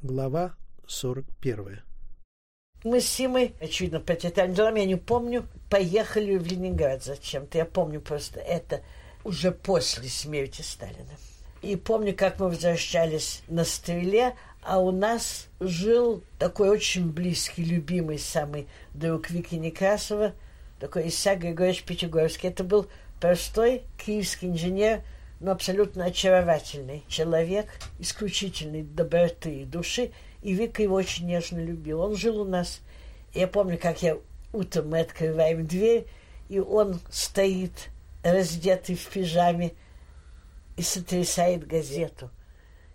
Глава 41. Мы с Симой, очевидно, по тетальным делам, я не помню, поехали в Ленинград зачем-то. Я помню просто это уже после смерти Сталина. И помню, как мы возвращались на стреле, а у нас жил такой очень близкий, любимый самый друг Вики Некрасова, такой Исаак Григорьевич Пятигорский. Это был простой киевский инженер, но абсолютно очаровательный человек, исключительной доброты и души. И Вика его очень нежно любил. Он жил у нас. Я помню, как я утром мы открываем дверь, и он стоит раздетый в пижаме и сотрясает газету,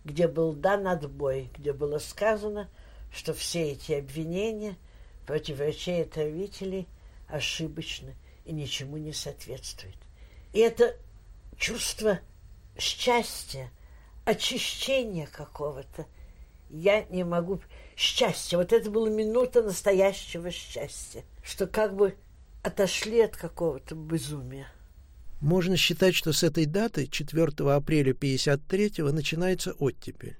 где был дан отбой, где было сказано, что все эти обвинения против врачей и отравителей ошибочны и ничему не соответствуют. И это чувство счастья, очищения какого-то, я не могу... Счастье. Вот это была минута настоящего счастья, что как бы отошли от какого-то безумия. Можно считать, что с этой даты, 4 апреля 53-го, начинается оттепель.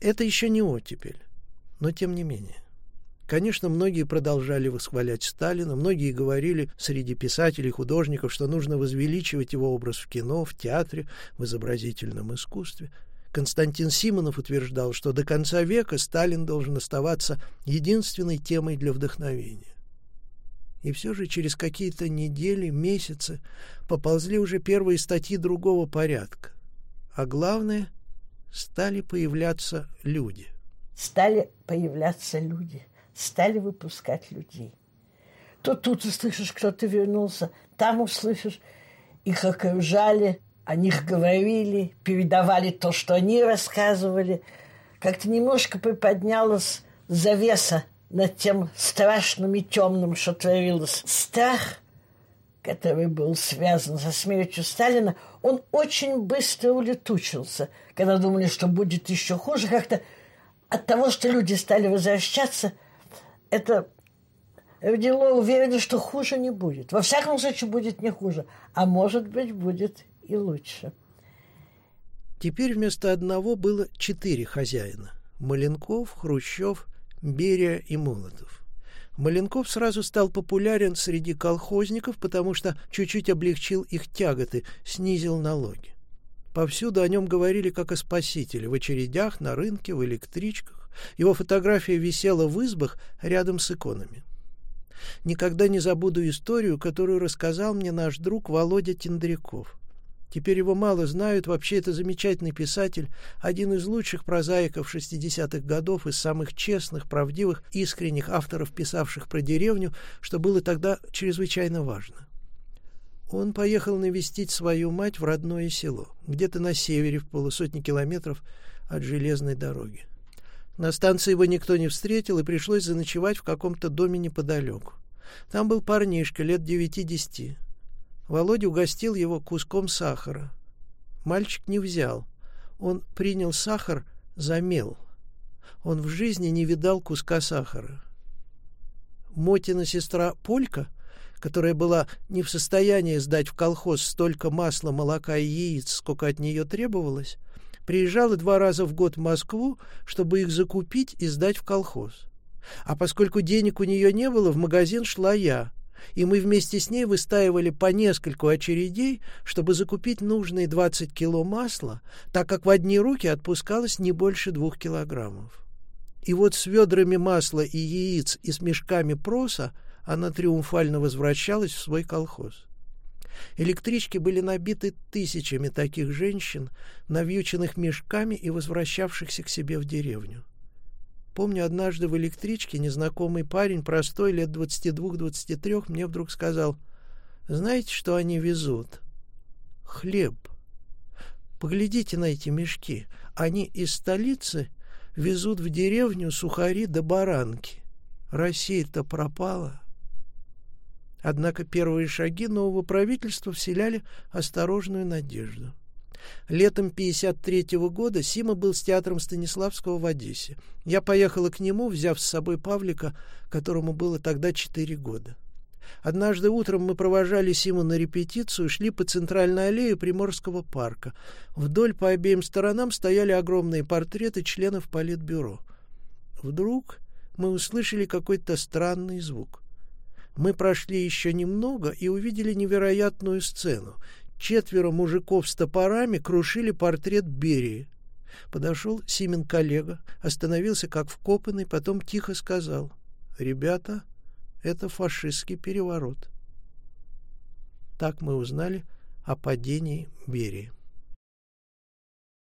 Это еще не оттепель, но тем не менее. Конечно, многие продолжали восхвалять Сталина, многие говорили среди писателей, художников, что нужно возвеличивать его образ в кино, в театре, в изобразительном искусстве. Константин Симонов утверждал, что до конца века Сталин должен оставаться единственной темой для вдохновения. И все же через какие-то недели, месяцы поползли уже первые статьи другого порядка. А главное, стали появляться люди. Стали появляться люди, стали выпускать людей. То тут услышишь, кто-то вернулся, там услышишь, их окружали, о них говорили, передавали то, что они рассказывали. Как-то немножко приподнялась завеса над тем страшным и темным, что творилось. Страх, который был связан со смертью Сталина, он очень быстро улетучился. Когда думали, что будет еще хуже, как-то от того, что люди стали возвращаться, это родило уверенность, что хуже не будет. Во всяком случае, будет не хуже. А может быть, будет и лучше. Теперь вместо одного было четыре хозяина. Маленков, Хрущев, Берия и Молотов. Маленков сразу стал популярен среди колхозников, потому что чуть-чуть облегчил их тяготы, снизил налоги. Повсюду о нем говорили как о спасителе, в очередях, на рынке, в электричках. Его фотография висела в избах рядом с иконами. Никогда не забуду историю, которую рассказал мне наш друг Володя Тендряков. Теперь его мало знают. Вообще, это замечательный писатель, один из лучших прозаиков 60-х годов, из самых честных, правдивых, искренних авторов, писавших про деревню, что было тогда чрезвычайно важно. Он поехал навестить свою мать в родное село, где-то на севере, в полусотни километров от железной дороги. На станции его никто не встретил, и пришлось заночевать в каком-то доме неподалеку. Там был парнишка лет девяти-десяти. Володя угостил его куском сахара. Мальчик не взял. Он принял сахар за мел. Он в жизни не видал куска сахара. Мотина сестра Полька, которая была не в состоянии сдать в колхоз столько масла, молока и яиц, сколько от нее требовалось, приезжала два раза в год в Москву, чтобы их закупить и сдать в колхоз. А поскольку денег у нее не было, в магазин шла я, и мы вместе с ней выстаивали по нескольку очередей, чтобы закупить нужные 20 кило масла, так как в одни руки отпускалось не больше двух килограммов. И вот с ведрами масла и яиц и с мешками проса она триумфально возвращалась в свой колхоз. Электрички были набиты тысячами таких женщин, навьюченных мешками и возвращавшихся к себе в деревню. Помню, однажды в электричке незнакомый парень, простой, лет 22-23, мне вдруг сказал, «Знаете, что они везут? Хлеб. Поглядите на эти мешки. Они из столицы везут в деревню сухари до баранки. Россия-то пропала». Однако первые шаги нового правительства вселяли осторожную надежду. Летом 53 года Сима был с театром Станиславского в Одессе. Я поехала к нему, взяв с собой Павлика, которому было тогда 4 года. Однажды утром мы провожали Симу на репетицию, шли по центральной аллее Приморского парка. Вдоль по обеим сторонам стояли огромные портреты членов Политбюро. Вдруг мы услышали какой-то странный звук. Мы прошли еще немного и увидели невероятную сцену. Четверо мужиков с топорами крушили портрет Берии. Подошел Симин коллега, остановился как вкопанный, потом тихо сказал, «Ребята, это фашистский переворот». Так мы узнали о падении Берии.